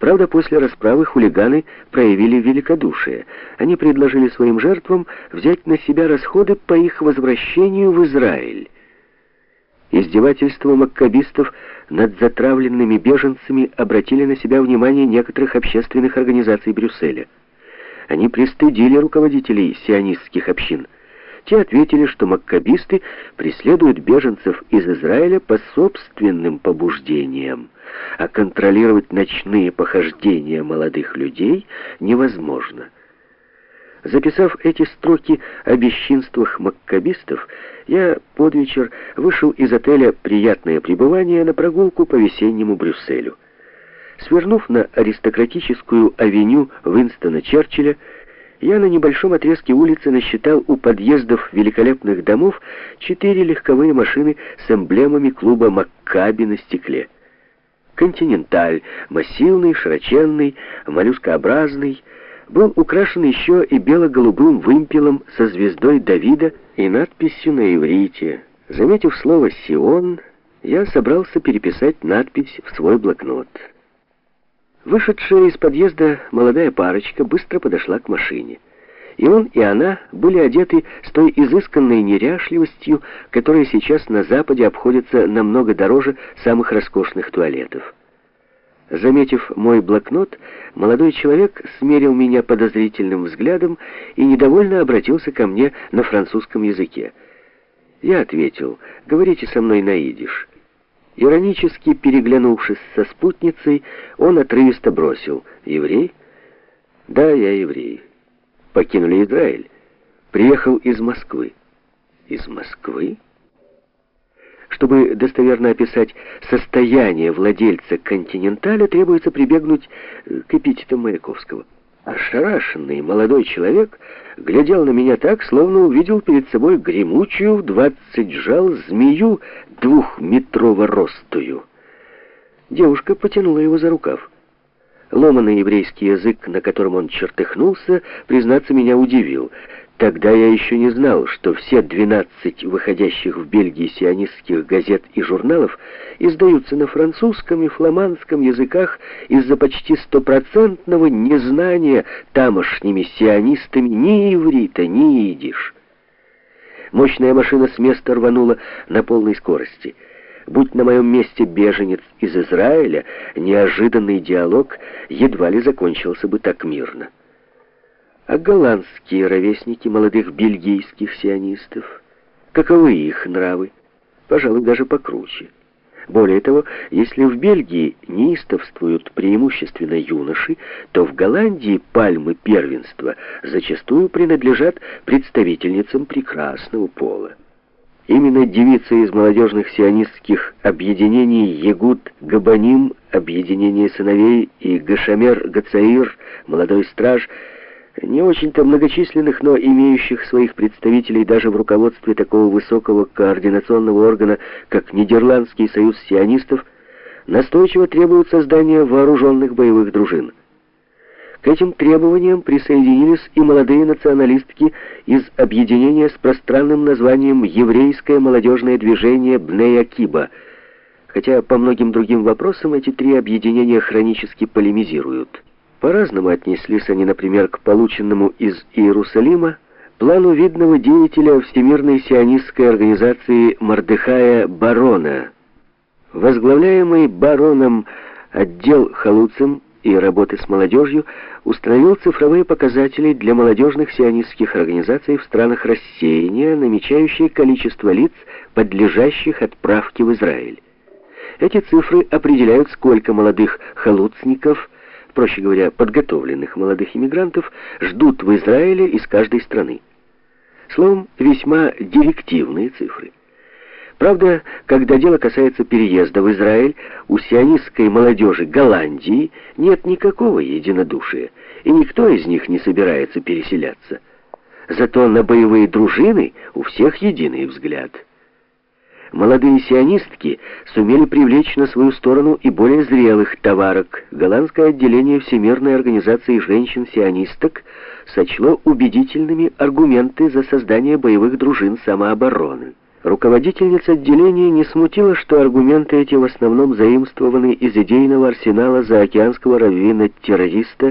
Правда, после расправы хулиганы проявили великодушие. Они предложили своим жертвам взять на себя расходы по их возвращению в Израиль. Издевательства маккабистов над затравленными беженцами обратили на себя внимание некоторых общественных организаций Брюсселя. Они пристыдили руководителей сионистских общин. Те ответили, что маккабисты преследуют беженцев из Израиля по собственным побуждениям, а контролировать ночные похождения молодых людей невозможно. Записав эти строки о бесчинствах маккабистов, я под вечер вышел из отеля «Приятное пребывание» на прогулку по весеннему Брюсселю. Свернув на аристократическую авеню Винстона Черчилля, я на небольшом отрезке улицы насчитал у подъездов великолепных домов четыре легковые машины с эмблемами клуба «Маккаби» на стекле. «Континенталь», массивный, широченный, моллюскообразный, был украшен еще и бело-голубым вымпелом со звездой Давида и надписью на иврите. Заметив слово «Сион», я собрался переписать надпись в свой блокнот. Вышедшая из подъезда молодая парочка быстро подошла к машине. И он, и она были одеты с той изысканной неряшливостью, которая сейчас на Западе обходится намного дороже самых роскошных туалетов. Заметив мой блокнот, молодой человек смерил меня подозрительным взглядом и недовольно обратился ко мне на французском языке. Я ответил, говорите со мной на идиш. Иронически переглянувшись со спутницей, он отрывисто бросил. «Еврей?» «Да, я еврей. Покинули Израиль. Приехал из Москвы». «Из Москвы?» Чтобы достоверно описать состояние владельца «Континенталя», требуется прибегнуть к эпитетам Маяковского. Ошарашенный молодой человек глядел на меня так, словно увидел перед собой гремучую в двадцать жал змею двухметрово-ростую. Девушка потянула его за рукав. Ломанный еврейский язык, на котором он чертыхнулся, признаться, меня удивил — Тогда я еще не знал, что все 12 выходящих в Бельгии сионистских газет и журналов издаются на французском и фламандском языках из-за почти стопроцентного незнания тамошними сионистами ни иврита, ни идиш. Мощная машина с места рванула на полной скорости. Будь на моем месте беженец из Израиля, неожиданный диалог едва ли закончился бы так мирно а голландские ровесники молодых бельгийских сионистов. Каковы их нравы? Пожалуй, даже покруче. Более того, если в Бельгии неистовствуют преимущественно юноши, то в Голландии пальмы первенства зачастую принадлежат представительницам прекрасного пола. Именно девицы из молодежных сионистских объединений Егуд Габаним, объединение сыновей и Гашамер Гацаир, молодой страж – не очень-то многочисленных, но имеющих своих представителей даже в руководстве такого высокого координационного органа, как Нидерландский союз сионистов, настойчиво требуют создания вооруженных боевых дружин. К этим требованиям присоединились и молодые националистки из объединения с пространным названием «Еврейское молодежное движение Бнея Киба», хотя по многим другим вопросам эти три объединения хронически полемизируют. По-разному отнеслись они, например, к полученному из Иерусалима плану видного деятеля Всемирной сионистской организации Мордыхая Барона. Возглавляемый бароном отдел Халуцем и работы с молодежью установил цифровые показатели для молодежных сионистских организаций в странах рассеяния, намечающие количество лиц, подлежащих отправке в Израиль. Эти цифры определяют, сколько молодых халуцников – проще говоря, подготовленных молодых иммигрантов, ждут в Израиле из каждой страны. Словом, весьма директивные цифры. Правда, когда дело касается переезда в Израиль, у сионистской молодежи Голландии нет никакого единодушия, и никто из них не собирается переселяться. Зато на боевые дружины у всех единый взгляд – молодые сионистки сумели привлечь на свою сторону и более зрелых товарок. Голландское отделение Всемирной организации женщин-сионисток сочло убедительными аргументы за создание боевых дружин самообороны. Руководительница отделения не смутила, что аргументы эти в основном заимствованы из идейного арсенала заокеанского раввина-террориста